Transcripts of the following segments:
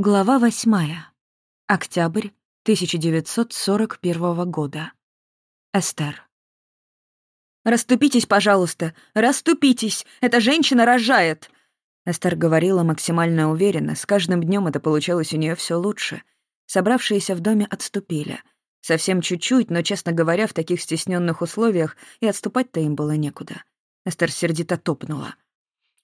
Глава восьмая. Октябрь 1941 года. Эстер. «Раступитесь, пожалуйста! Раступитесь! Эта женщина рожает!» Эстер говорила максимально уверенно. С каждым днем это получалось у нее все лучше. Собравшиеся в доме отступили. Совсем чуть-чуть, но, честно говоря, в таких стесненных условиях и отступать-то им было некуда. Эстер сердито топнула.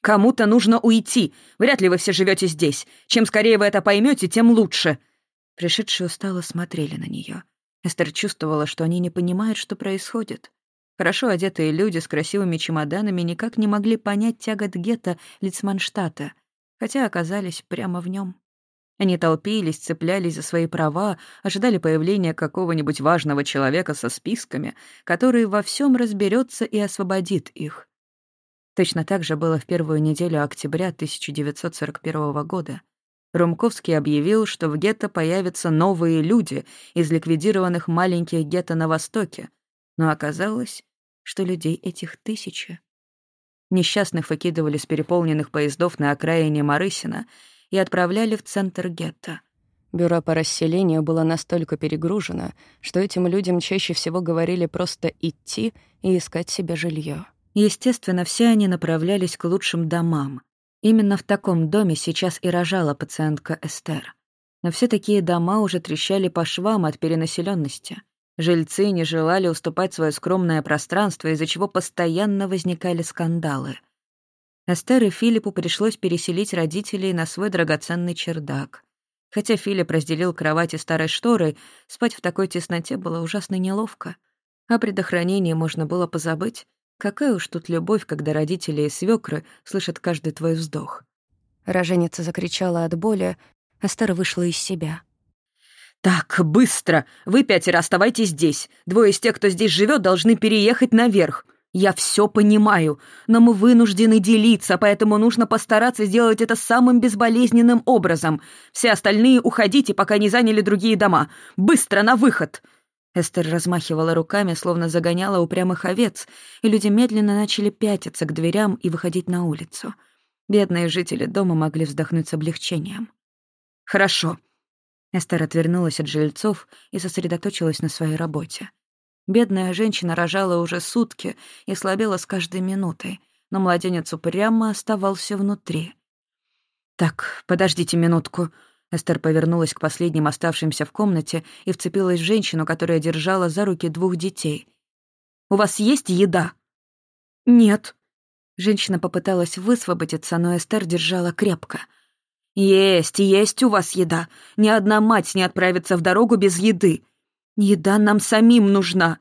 Кому-то нужно уйти. Вряд ли вы все живете здесь. Чем скорее вы это поймете, тем лучше». Пришедшие устало смотрели на нее. Эстер чувствовала, что они не понимают, что происходит. Хорошо одетые люди с красивыми чемоданами никак не могли понять тягот гетто Лицманштата, хотя оказались прямо в нем. Они толпились, цеплялись за свои права, ожидали появления какого-нибудь важного человека со списками, который во всем разберется и освободит их. Точно так же было в первую неделю октября 1941 года. Румковский объявил, что в гетто появятся новые люди из ликвидированных маленьких гетто на Востоке, но оказалось, что людей этих тысячи. Несчастных выкидывали с переполненных поездов на окраине Марысина и отправляли в центр гетто. Бюро по расселению было настолько перегружено, что этим людям чаще всего говорили просто идти и искать себе жилье. Естественно, все они направлялись к лучшим домам. Именно в таком доме сейчас и рожала пациентка Эстер. Но все такие дома уже трещали по швам от перенаселенности. Жильцы не желали уступать свое скромное пространство, из-за чего постоянно возникали скандалы. Эстер и Филиппу пришлось переселить родителей на свой драгоценный чердак. Хотя Филипп разделил кровать и старой шторой, спать в такой тесноте было ужасно неловко. О предохранении можно было позабыть, Какая уж тут любовь, когда родители и свекры слышат каждый твой вздох. Роженица закричала от боли, а Стара вышла из себя. «Так, быстро! Вы пятеро оставайтесь здесь. Двое из тех, кто здесь живет, должны переехать наверх. Я все понимаю, но мы вынуждены делиться, поэтому нужно постараться сделать это самым безболезненным образом. Все остальные уходите, пока не заняли другие дома. Быстро, на выход!» Эстер размахивала руками, словно загоняла упрямых овец, и люди медленно начали пятиться к дверям и выходить на улицу. Бедные жители дома могли вздохнуть с облегчением. «Хорошо». Эстер отвернулась от жильцов и сосредоточилась на своей работе. Бедная женщина рожала уже сутки и слабела с каждой минутой, но младенец упрямо оставался внутри. «Так, подождите минутку», Эстер повернулась к последним оставшимся в комнате и вцепилась в женщину, которая держала за руки двух детей. «У вас есть еда?» «Нет». Женщина попыталась высвободиться, но Эстер держала крепко. «Есть, есть у вас еда. Ни одна мать не отправится в дорогу без еды. Еда нам самим нужна».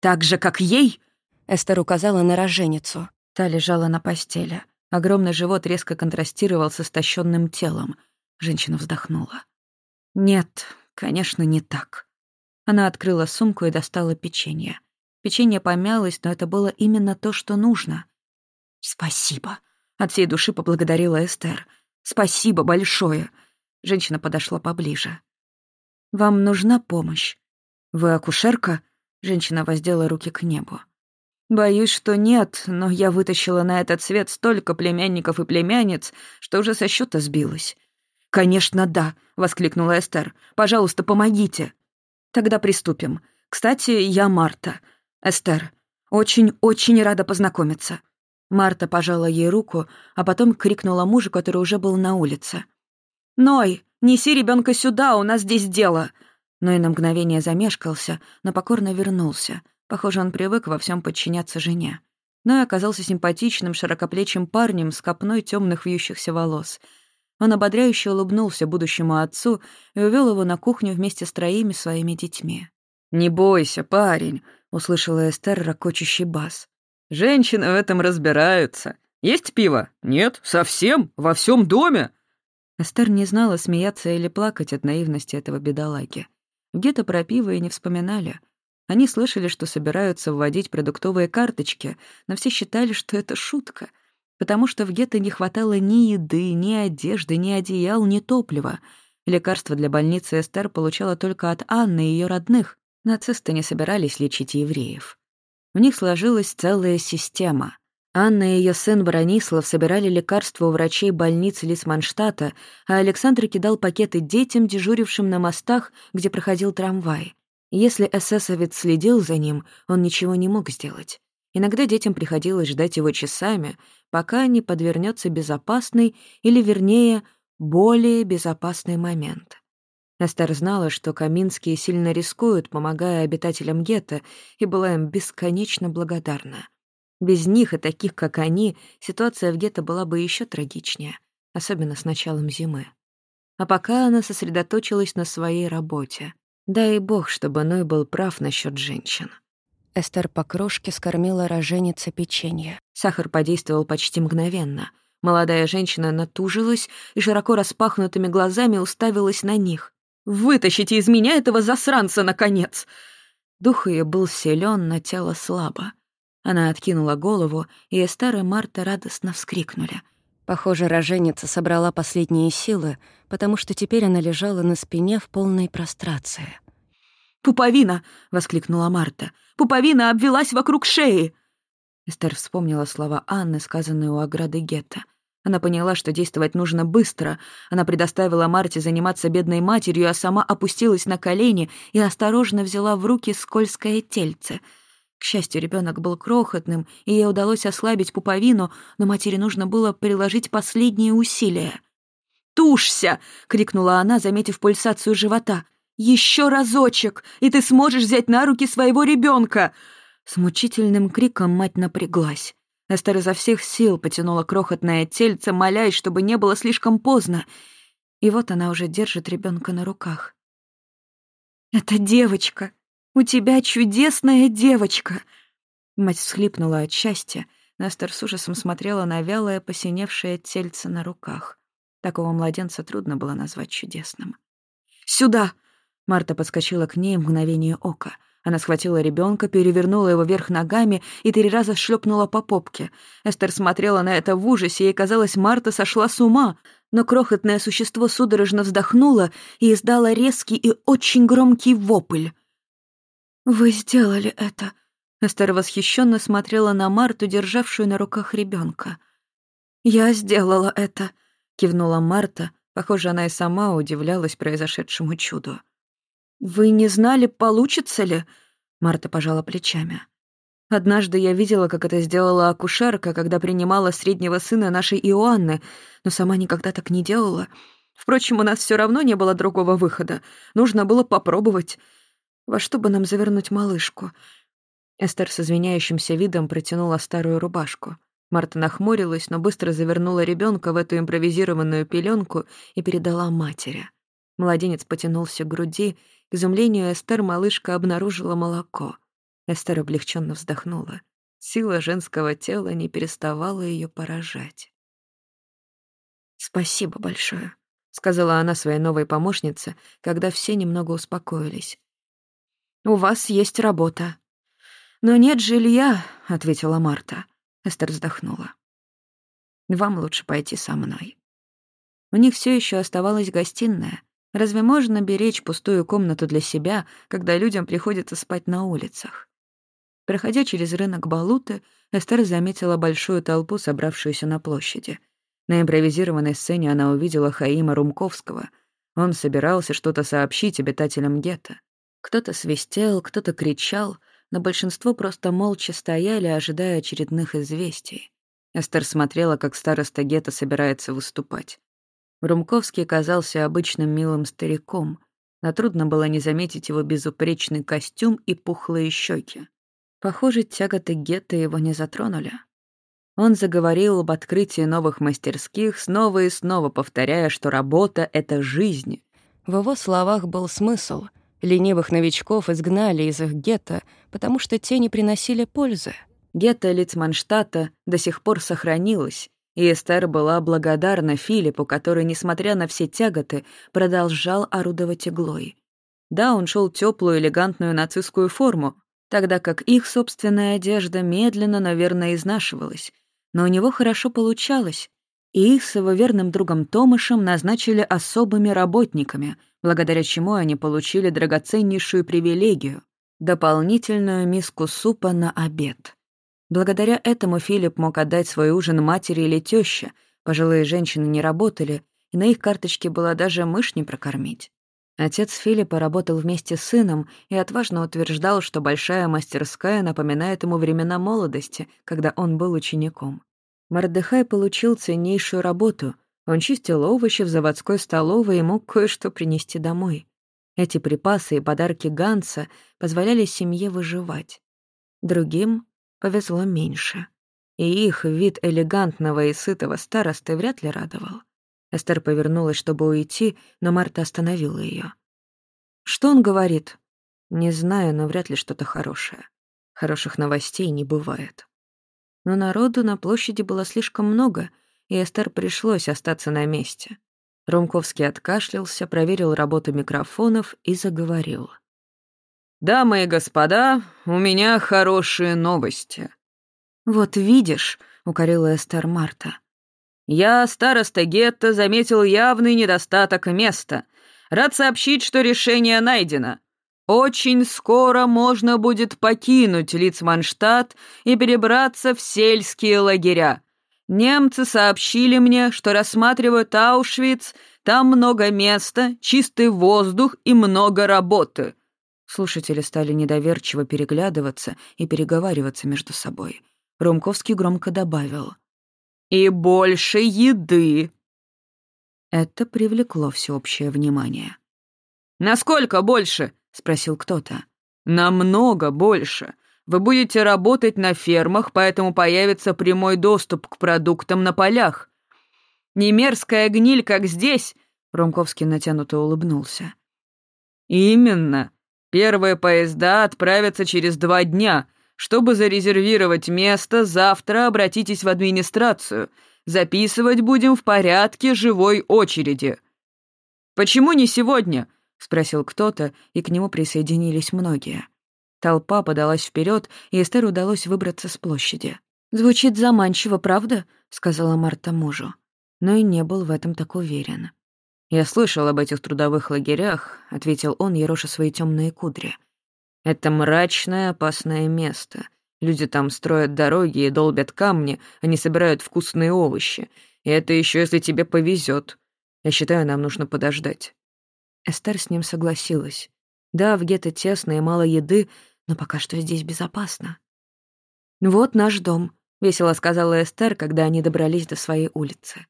«Так же, как ей?» Эстер указала на роженицу. Та лежала на постели. Огромный живот резко контрастировал с истощенным телом — Женщина вздохнула. «Нет, конечно, не так». Она открыла сумку и достала печенье. Печенье помялось, но это было именно то, что нужно. «Спасибо», — от всей души поблагодарила Эстер. «Спасибо большое». Женщина подошла поближе. «Вам нужна помощь?» «Вы акушерка?» Женщина воздела руки к небу. «Боюсь, что нет, но я вытащила на этот свет столько племянников и племянниц, что уже со счета сбилась. «Конечно, да», — воскликнула Эстер. «Пожалуйста, помогите». «Тогда приступим. Кстати, я Марта. Эстер, очень-очень рада познакомиться». Марта пожала ей руку, а потом крикнула мужу, который уже был на улице. «Ной, неси ребенка сюда, у нас здесь дело!» Ной на мгновение замешкался, но покорно вернулся. Похоже, он привык во всем подчиняться жене. Ной оказался симпатичным, широкоплечим парнем с копной темных вьющихся волос — он ободряюще улыбнулся будущему отцу и увел его на кухню вместе с троими своими детьми. «Не бойся, парень», — услышала Эстер ракочущий бас. «Женщины в этом разбираются. Есть пиво? Нет? Совсем? Во всем доме?» Эстер не знала, смеяться или плакать от наивности этого бедолаги. Где-то про пиво и не вспоминали. Они слышали, что собираются вводить продуктовые карточки, но все считали, что это шутка — потому что в гетто не хватало ни еды, ни одежды, ни одеял, ни топлива. Лекарства для больницы Эстер получала только от Анны и ее родных. Нацисты не собирались лечить евреев. У них сложилась целая система. Анна и ее сын Бронислав собирали лекарства у врачей больницы Лисманштата, а Александр кидал пакеты детям, дежурившим на мостах, где проходил трамвай. Если эсэсовец следил за ним, он ничего не мог сделать. Иногда детям приходилось ждать его часами, пока не подвернется безопасный, или, вернее, более безопасный момент. Эстер знала, что Каминские сильно рискуют, помогая обитателям гетто, и была им бесконечно благодарна. Без них и таких, как они, ситуация в гетто была бы еще трагичнее, особенно с началом зимы. А пока она сосредоточилась на своей работе. Дай бог, чтобы Ной был прав насчет женщин. Эстер по крошке скормила роженице печенье. Сахар подействовал почти мгновенно. Молодая женщина натужилась и широко распахнутыми глазами уставилась на них. «Вытащите из меня этого засранца, наконец!» Дух ее был силен, но тело слабо. Она откинула голову, и Эстер и Марта радостно вскрикнули. Похоже, роженица собрала последние силы, потому что теперь она лежала на спине в полной прострации. «Пуповина!» — воскликнула Марта. «Пуповина обвелась вокруг шеи!» Эстер вспомнила слова Анны, сказанные у ограды гетто. Она поняла, что действовать нужно быстро. Она предоставила Марте заниматься бедной матерью, а сама опустилась на колени и осторожно взяла в руки скользкое тельце — к счастью, ребенок был крохотным, и ей удалось ослабить пуповину, но матери нужно было приложить последние усилия. «Тушься!» — крикнула она, заметив пульсацию живота. «Еще разочек, и ты сможешь взять на руки своего ребенка!» С мучительным криком мать напряглась. Эстер изо всех сил потянула крохотное тельце, молясь, чтобы не было слишком поздно. И вот она уже держит ребенка на руках. «Это девочка!» У тебя чудесная девочка!» Мать всхлипнула от счастья. Настер с ужасом смотрела на вялое, посиневшее тельце на руках. Такого младенца трудно было назвать чудесным. «Сюда!» Марта подскочила к ней в мгновение ока. Она схватила ребенка, перевернула его вверх ногами и три раза шлепнула по попке. Эстер смотрела на это в ужасе, ей казалось, Марта сошла с ума. Но крохотное существо судорожно вздохнуло и издало резкий и очень громкий вопль. «Вы сделали это!» Эстер восхищенно смотрела на Марту, державшую на руках ребенка. «Я сделала это!» — кивнула Марта. Похоже, она и сама удивлялась произошедшему чуду. «Вы не знали, получится ли?» Марта пожала плечами. «Однажды я видела, как это сделала акушерка, когда принимала среднего сына нашей Иоанны, но сама никогда так не делала. Впрочем, у нас все равно не было другого выхода. Нужно было попробовать. Во что бы нам завернуть малышку? Эстер с извиняющимся видом протянула старую рубашку. Марта нахмурилась, но быстро завернула ребенка в эту импровизированную пеленку и передала матери. Младенец потянулся к груди. К изумлению Эстер малышка обнаружила молоко. Эстер облегченно вздохнула. Сила женского тела не переставала ее поражать. «Спасибо большое», — сказала она своей новой помощнице, когда все немного успокоились. У вас есть работа». «Но нет жилья», — ответила Марта. Эстер вздохнула. «Вам лучше пойти со мной». У них все еще оставалась гостиная. Разве можно беречь пустую комнату для себя, когда людям приходится спать на улицах? Проходя через рынок Балуты, Эстер заметила большую толпу, собравшуюся на площади. На импровизированной сцене она увидела Хаима Румковского. Он собирался что-то сообщить обитателям гетто. Кто-то свистел, кто-то кричал, но большинство просто молча стояли, ожидая очередных известий. Эстер смотрела, как староста гетто собирается выступать. Румковский казался обычным милым стариком, но трудно было не заметить его безупречный костюм и пухлые щеки. Похоже, тяготы гетто его не затронули. Он заговорил об открытии новых мастерских, снова и снова повторяя, что работа — это жизнь. В его словах был смысл — Ленивых новичков изгнали из их гетто, потому что те не приносили пользы. Гетто Лицманштата до сих пор сохранилось, и Эстер была благодарна Филиппу, который, несмотря на все тяготы, продолжал орудовать иглой. Да, он шел теплую, элегантную нацистскую форму, тогда как их собственная одежда медленно, наверное, изнашивалась. Но у него хорошо получалось, и их с его верным другом Томашем назначили особыми работниками — благодаря чему они получили драгоценнейшую привилегию — дополнительную миску супа на обед. Благодаря этому Филипп мог отдать свой ужин матери или тёще. Пожилые женщины не работали, и на их карточке была даже мышь не прокормить. Отец Филиппа работал вместе с сыном и отважно утверждал, что большая мастерская напоминает ему времена молодости, когда он был учеником. Мордыхай получил ценнейшую работу. Он чистил овощи в заводской столовой и мог кое-что принести домой. Эти припасы и подарки Ганса позволяли семье выживать. Другим повезло меньше. И их вид элегантного и сытого старосты вряд ли радовал. Эстер повернулась, чтобы уйти, но Марта остановила ее. «Что он говорит?» «Не знаю, но вряд ли что-то хорошее. Хороших новостей не бывает». Но народу на площади было слишком много, и Эстер пришлось остаться на месте. Ромковский откашлялся, проверил работу микрофонов и заговорил. «Дамы и господа, у меня хорошие новости». «Вот видишь», — укорила Эстер Марта. «Я, староста гетто, заметил явный недостаток места. Рад сообщить, что решение найдено. Очень скоро можно будет покинуть Лицманштадт и перебраться в сельские лагеря. Немцы сообщили мне, что рассматривают Аушвиц, там много места, чистый воздух и много работы». Слушатели стали недоверчиво переглядываться и переговариваться между собой. Ромковский громко добавил. «И больше еды!» Это привлекло всеобщее внимание. «Насколько больше?» — спросил кто-то. «Намного больше. Вы будете работать на фермах, поэтому появится прямой доступ к продуктам на полях. Не мерзкая гниль, как здесь!» — Ромковский натянуто улыбнулся. «Именно. Первые поезда отправятся через два дня. Чтобы зарезервировать место, завтра обратитесь в администрацию. Записывать будем в порядке живой очереди». «Почему не сегодня?» — спросил кто-то, и к нему присоединились многие. Толпа подалась вперед, и Эстер удалось выбраться с площади. «Звучит заманчиво, правда?» — сказала Марта мужу. Но и не был в этом так уверен. «Я слышал об этих трудовых лагерях», — ответил он, ероша свои темные кудри. «Это мрачное, опасное место. Люди там строят дороги и долбят камни, они собирают вкусные овощи. И это еще если тебе повезет. Я считаю, нам нужно подождать». Эстер с ним согласилась. Да, в гетто тесно и мало еды, но пока что здесь безопасно. «Вот наш дом», — весело сказала Эстер, когда они добрались до своей улицы.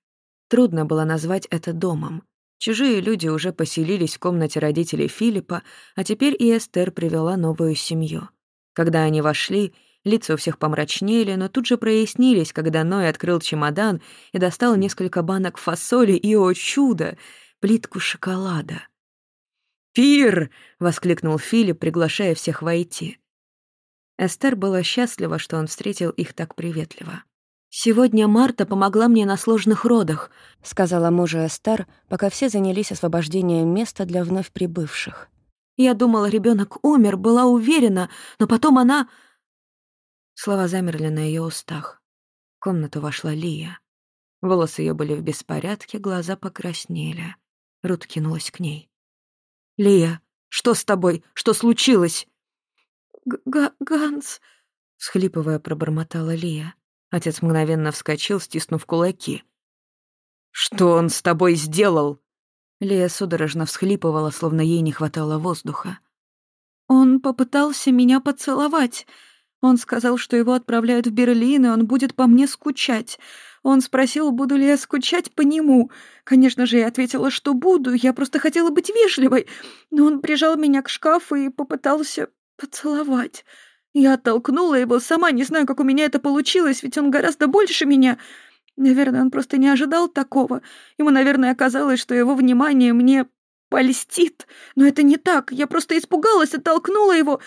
Трудно было назвать это домом. Чужие люди уже поселились в комнате родителей Филиппа, а теперь и Эстер привела новую семью. Когда они вошли, лица у всех помрачнели, но тут же прояснились, когда Ной открыл чемодан и достал несколько банок фасоли и, о чудо, плитку шоколада. «Пир!» — воскликнул Филипп, приглашая всех войти. Эстер была счастлива, что он встретил их так приветливо. «Сегодня Марта помогла мне на сложных родах», — сказала мужу Эстер, пока все занялись освобождением места для вновь прибывших. «Я думала, ребенок умер, была уверена, но потом она...» Слова замерли на ее устах. В комнату вошла Лия. Волосы ее были в беспорядке, глаза покраснели. Рут кинулась к ней. «Лия, что с тобой? Что случилось?» Г «Ганс», — схлипывая, пробормотала Лия. Отец мгновенно вскочил, стиснув кулаки. «Что он с тобой сделал?» Лия судорожно всхлипывала, словно ей не хватало воздуха. «Он попытался меня поцеловать. Он сказал, что его отправляют в Берлин, и он будет по мне скучать. Он спросил, буду ли я скучать по нему. Конечно же, я ответила, что буду, я просто хотела быть вежливой. Но он прижал меня к шкафу и попытался поцеловать. Я оттолкнула его, сама не знаю, как у меня это получилось, ведь он гораздо больше меня. Наверное, он просто не ожидал такого. Ему, наверное, оказалось, что его внимание мне польстит. Но это не так. Я просто испугалась, оттолкнула его,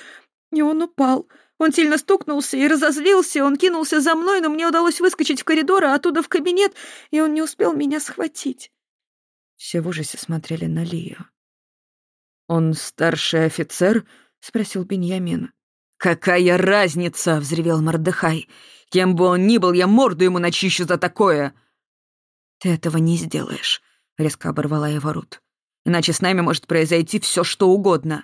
и он упал. Он сильно стукнулся и разозлился, он кинулся за мной, но мне удалось выскочить в коридор, а оттуда в кабинет, и он не успел меня схватить. Все в ужасе смотрели на Лию. «Он старший офицер?» — спросил Беньямин. «Какая разница?» — взревел Мордыхай. «Кем бы он ни был, я морду ему начищу за такое!» «Ты этого не сделаешь», — резко оборвала его Рут. «Иначе с нами может произойти все, что угодно».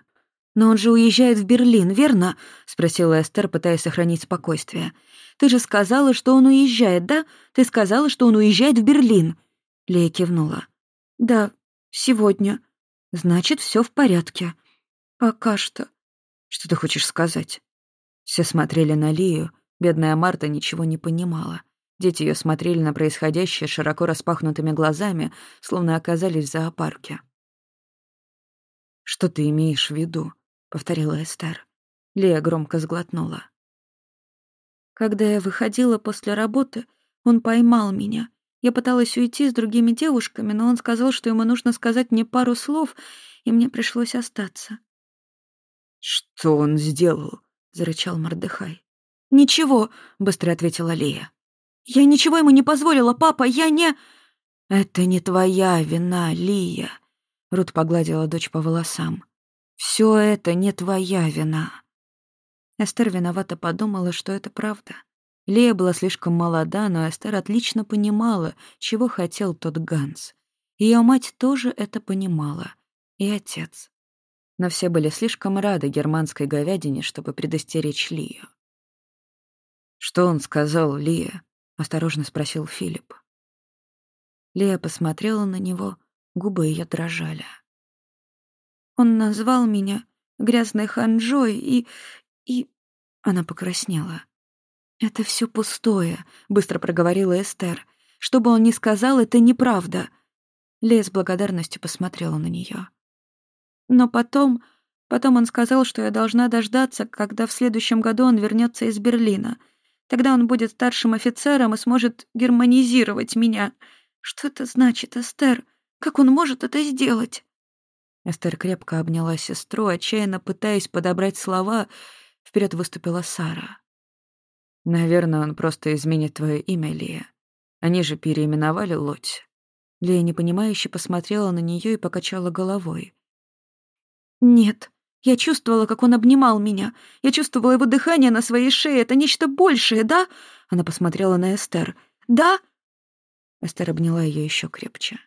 «Но он же уезжает в Берлин, верно?» — спросила Эстер, пытаясь сохранить спокойствие. Ты же сказала, что он уезжает, да? Ты сказала, что он уезжает в Берлин». Лея кивнула. «Да, сегодня». «Значит, все в порядке». «Пока что». «Что ты хочешь сказать?» Все смотрели на Лию. Бедная Марта ничего не понимала. Дети ее смотрели на происходящее широко распахнутыми глазами, словно оказались в зоопарке. «Что ты имеешь в виду?» — повторила Эстер. Лия громко сглотнула. Когда я выходила после работы, он поймал меня. Я пыталась уйти с другими девушками, но он сказал, что ему нужно сказать мне пару слов, и мне пришлось остаться. «Что он сделал?» — зарычал Мордыхай. «Ничего», — быстро ответила Лия. «Я ничего ему не позволила, папа, я не...» «Это не твоя вина, Лия», — Рут погладила дочь по волосам. «Все это не твоя вина». Эстер виновато подумала, что это правда. Лея была слишком молода, но Эстер отлично понимала, чего хотел тот Ганс. Ее мать тоже это понимала. И отец. Но все были слишком рады германской говядине, чтобы предостеречь Лию. «Что он сказал, Лия?» — осторожно спросил Филипп. Лия посмотрела на него, губы ее дрожали. «Он назвал меня грязной ханжой и... и...» Она покраснела. «Это все пустое», — быстро проговорила Эстер. «Что бы он ни сказал, это неправда». Лея с благодарностью посмотрела на нее. Но потом... Потом он сказал, что я должна дождаться, когда в следующем году он вернется из Берлина. Тогда он будет старшим офицером и сможет германизировать меня. Что это значит, Эстер? Как он может это сделать?» Эстер крепко обняла сестру, отчаянно пытаясь подобрать слова. Вперед выступила Сара. «Наверное, он просто изменит твое имя, Лия. Они же переименовали Лоть». Лия непонимающе посмотрела на нее и покачала головой. «Нет, я чувствовала, как он обнимал меня. Я чувствовала его дыхание на своей шее. Это нечто большее, да?» Она посмотрела на Эстер. «Да?» Эстер обняла ее еще крепче.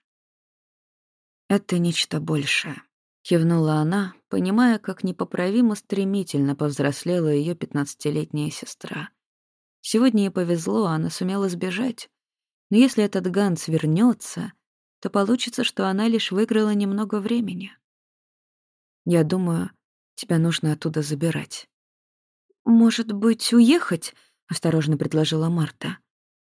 «Это нечто большее», — кивнула она, понимая, как непоправимо стремительно повзрослела ее пятнадцатилетняя сестра. Сегодня ей повезло, она сумела сбежать. Но если этот Ганс вернется, то получится, что она лишь выиграла немного времени. Я думаю, тебя нужно оттуда забирать. «Может быть, уехать?» — осторожно предложила Марта.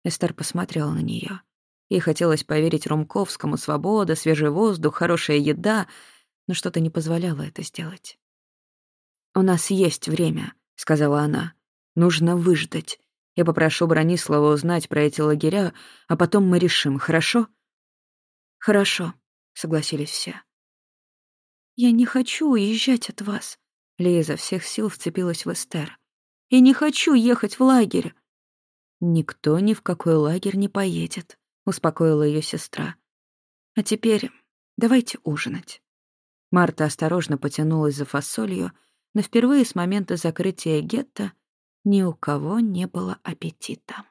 Эстер посмотрела на нее. Ей хотелось поверить Румковскому свобода, свежий воздух, хорошая еда, но что-то не позволяло это сделать. «У нас есть время», — сказала она. «Нужно выждать. Я попрошу Бронислава узнать про эти лагеря, а потом мы решим, хорошо?» «Хорошо», — согласились все. «Я не хочу уезжать от вас», — Лия изо всех сил вцепилась в Эстер. «Я не хочу ехать в лагерь». «Никто ни в какой лагерь не поедет», — успокоила ее сестра. «А теперь давайте ужинать». Марта осторожно потянулась за фасолью, но впервые с момента закрытия гетто ни у кого не было аппетита.